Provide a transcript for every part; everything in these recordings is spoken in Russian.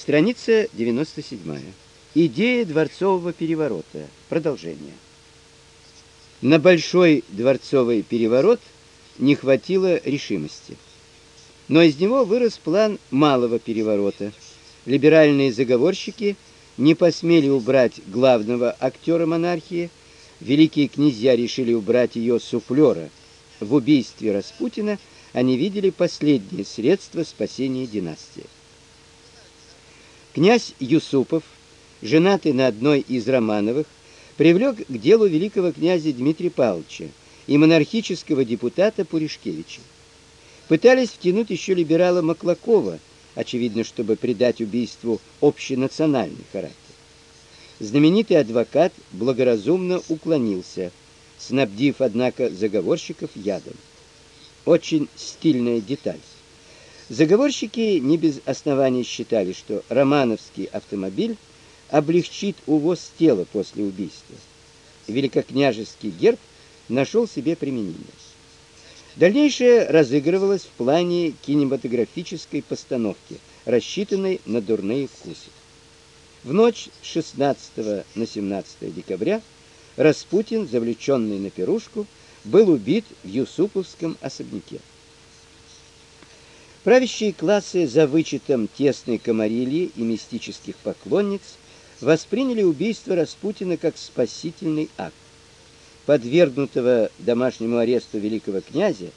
Страница 97. Идея дворцового переворота. Продолжение. На большой дворцовый переворот не хватило решимости. Но из него вырос план малого переворота. Либеральные заговорщики не посмели убрать главного актера монархии. Великие князья решили убрать ее суфлера. В убийстве Распутина они видели последнее средство спасения династии. Князь Юсупов, женатый на одной из Романовых, привлек к делу великого князя Дмитрия Павловича и монархического депутата Пуришкевича. Пытались втянуть еще либерала Маклакова, очевидно, чтобы придать убийству общенациональный характер. Знаменитый адвокат благоразумно уклонился, снабдив однако заговорщиков ядом. Очень стильная деталь. Заговорщики не без оснований считали, что романовский автомобиль облегчит увоз тела после убийства. Великокняжеский герб нашел себе применение. Дальнейшее разыгрывалось в плане кинематографической постановки, рассчитанной на дурные вкусы. В ночь с 16 на 17 декабря Распутин, завлеченный на пирушку, был убит в Юсуповском особняке. Правящие классы за вычетом тесной комарильи и мистических поклонниц восприняли убийство Распутина как спасительный акт. Подвергнутого домашнему аресту великого князя,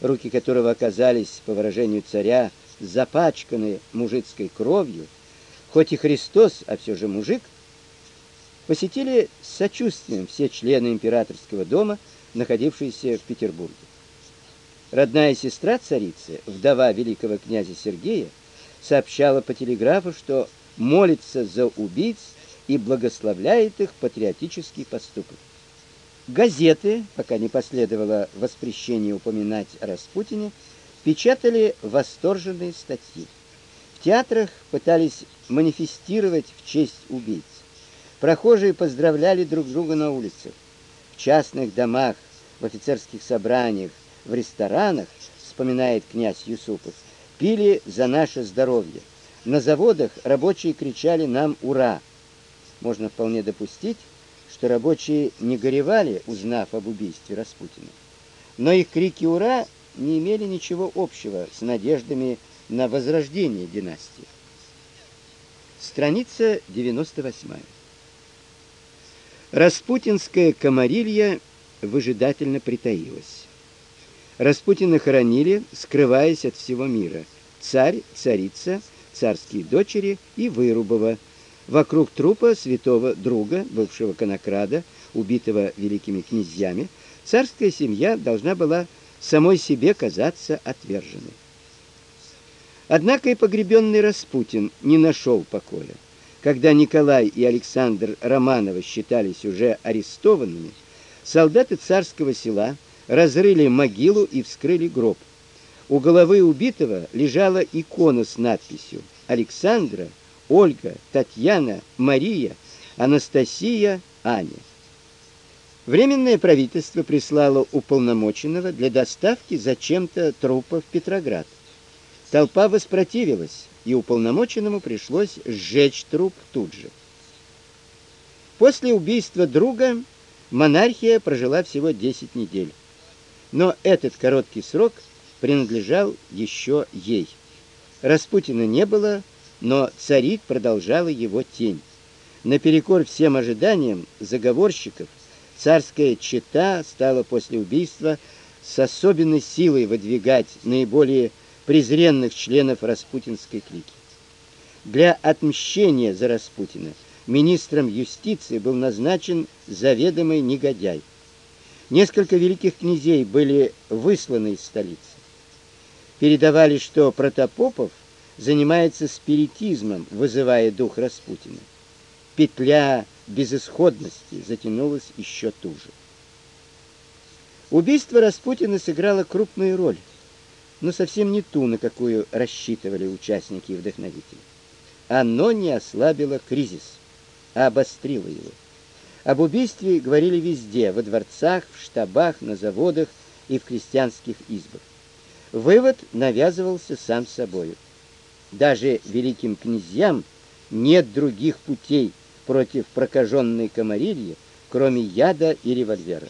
руки которого оказались, по выражению царя, запачканы мужицкой кровью, хоть и Христос, а все же мужик, посетили с сочувствием все члены императорского дома, находившиеся в Петербурге. Родная сестра царицы, вдова великого князя Сергея, сообщала по телеграфу, что молится за убийц и благословляет их патриотический поступок. Газеты, пока не последовало воспрещение упоминать о Распутине, печатали восторженные статьи. В театрах пытались манифестировать в честь убийц. Прохожие поздравляли друг друга на улицах. В частных домах, в офицерских собраниях, в ресторанах, вспоминает князь Юсупов, пили за наше здоровье. На заводах рабочие кричали нам ура. Можно вполне допустить, что рабочие не горевали, узнав об убийстве Распутина. Но их крики ура не имели ничего общего с надеждами на возрождение династии. Страница 98. Распутинская комарилья выжидательно притаилась. Распутина хоронили, скрываясь от всего мира. Царь, царица, царские дочери и Вырубова. Вокруг трупа святого друга, бывшего конокрада, убитого великими князьями, царская семья должна была самой себе казаться отверженной. Однако и погребенный Распутин не нашел покоя. Когда Николай и Александр Романовы считались уже арестованными, солдаты царского села – разрыли могилу и вскрыли гроб. У головы убитого лежала икона с надписью Александра, Ольга, Татьяна, Мария, Анастасия, Аня. Временное правительство прислало уполномоченного для доставки зачем-то трупа в Петроград. Толпа воспротивилась, и уполномоченному пришлось сжечь труп тут же. После убийства друга монархия прожила всего 10 недель. Но этот короткий срок принадлежал еще ей. Распутина не было, но царить продолжала его тень. Наперекор всем ожиданиям заговорщиков, царская чета стала после убийства с особенной силой выдвигать наиболее презренных членов распутинской клики. Для отмщения за Распутина министром юстиции был назначен заведомый негодяй. Несколько великих князей были высланы из столицы. Передавали, что Протопопов занимается спиритизмом, вызывая дух Распутина. Петля безысходности затянулась еще туже. Убийство Распутина сыграло крупную роль, но совсем не ту, на какую рассчитывали участники и вдохновители. Оно не ослабило кризис, а обострило его. Об убийстве говорили везде: во дворцах, в штабах, на заводах и в крестьянских избах. Вывод навязывался сам собой. Даже великим князьям нет других путей против прокаженной комарильи, кроме яда и револьвера.